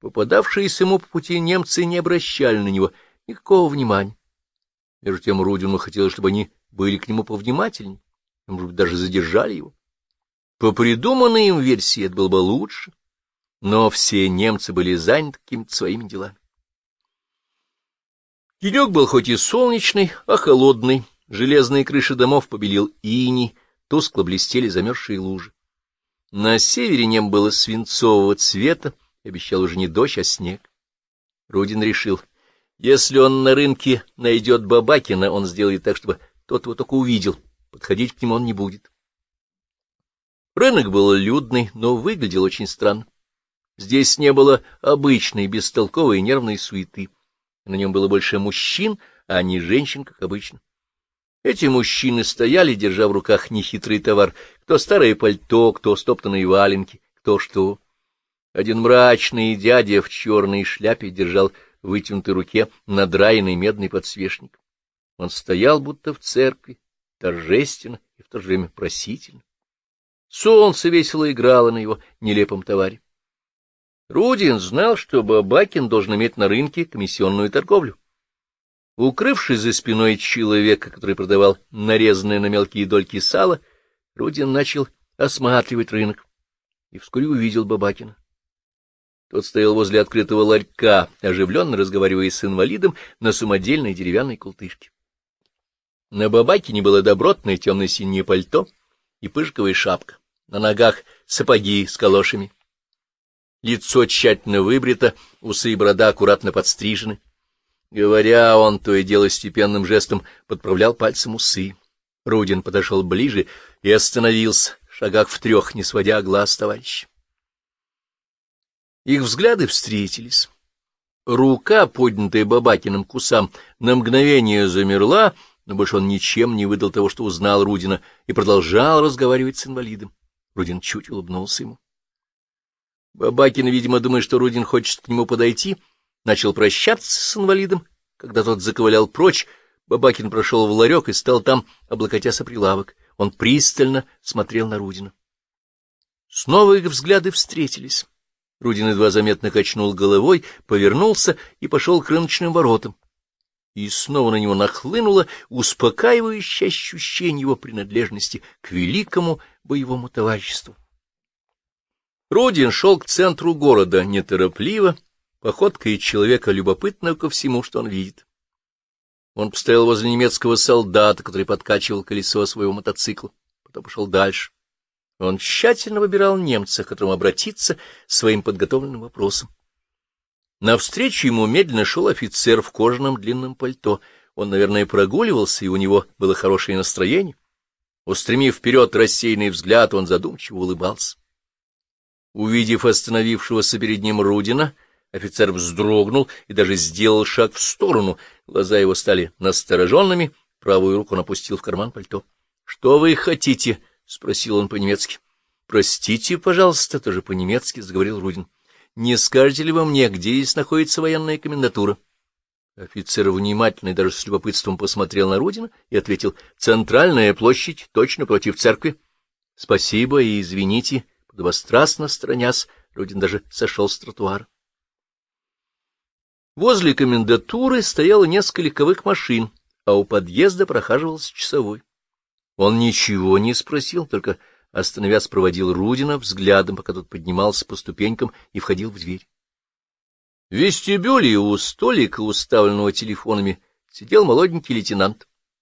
Попадавшиеся ему по пути немцы не обращали на него никакого внимания. Между тем Рудину хотелось, чтобы они были к нему повнимательнее, может быть, даже задержали его. По придуманной им версии это было бы лучше, но все немцы были заняты какими-то своими делами. Денек был хоть и солнечный, а холодный, железные крыши домов побелил иней, тускло блестели замерзшие лужи. На севере небо было свинцового цвета, обещал уже не дождь, а снег. Рудин решил, если он на рынке найдет Бабакина, он сделает так, чтобы тот его только увидел, подходить к нему он не будет. Рынок был людный, но выглядел очень странно. Здесь не было обычной, бестолковой нервной суеты. На нем было больше мужчин, а не женщин, как обычно. Эти мужчины стояли, держа в руках нехитрый товар, кто старое пальто, кто стоптанные валенки, кто что. Один мрачный дядя в черной шляпе держал в вытянутой руке надраенный медный подсвечник. Он стоял, будто в церкви, торжественно и в то же время просительно. Солнце весело играло на его нелепом товаре. Рудин знал, что Бабакин должен иметь на рынке комиссионную торговлю. Укрывшись за спиной человека, который продавал нарезанное на мелкие дольки сало, Рудин начал осматривать рынок и вскоре увидел Бабакина. Тот стоял возле открытого ларька, оживленно разговаривая с инвалидом на самодельной деревянной култышке. На Бабакине было добротное темно-синее пальто и пышковая шапка, на ногах сапоги с калошами. Лицо тщательно выбрито, усы и борода аккуратно подстрижены. Говоря, он то и дело степенным жестом подправлял пальцем усы. Рудин подошел ближе и остановился, шагах в трех, не сводя глаз товарища. Их взгляды встретились. Рука, поднятая Бабакиным кусам, на мгновение замерла, но больше он ничем не выдал того, что узнал Рудина, и продолжал разговаривать с инвалидом. Рудин чуть улыбнулся ему. Бабакин, видимо, думая, что Рудин хочет к нему подойти, начал прощаться с инвалидом. Когда тот заковылял прочь, Бабакин прошел в ларек и стал там, облокотясь о прилавок. Он пристально смотрел на Рудина. Снова их взгляды встретились. Рудин едва заметно качнул головой, повернулся и пошел к рыночным воротам. И снова на него нахлынуло успокаивающее ощущение его принадлежности к великому боевому товариществу. Рудин шел к центру города неторопливо, походкой человека любопытного ко всему, что он видит. Он постоял возле немецкого солдата, который подкачивал колесо своего мотоцикла, потом пошел дальше. Он тщательно выбирал немца, к которому обратиться своим подготовленным вопросом. Навстречу ему медленно шел офицер в кожаном длинном пальто. Он, наверное, прогуливался, и у него было хорошее настроение. Устремив вперед рассеянный взгляд, он задумчиво улыбался. Увидев остановившегося перед ним Рудина, офицер вздрогнул и даже сделал шаг в сторону. Глаза его стали настороженными, правую руку он опустил в карман пальто. — Что вы хотите? — спросил он по-немецки. — Простите, пожалуйста, тоже по-немецки, — заговорил Рудин. — Не скажете ли вы мне, где здесь находится военная комендатура? Офицер внимательно и даже с любопытством посмотрел на Рудина и ответил. — Центральная площадь, точно против церкви. — Спасибо и извините, Подобострастно сторонясь, Рудин даже сошел с тротуара. Возле комендатуры стояло несколько легковых машин, а у подъезда прохаживался часовой. Он ничего не спросил, только, остановясь, проводил Рудина взглядом, пока тот поднимался по ступенькам и входил в дверь. В вестибюле у столика, уставленного телефонами, сидел молоденький лейтенант.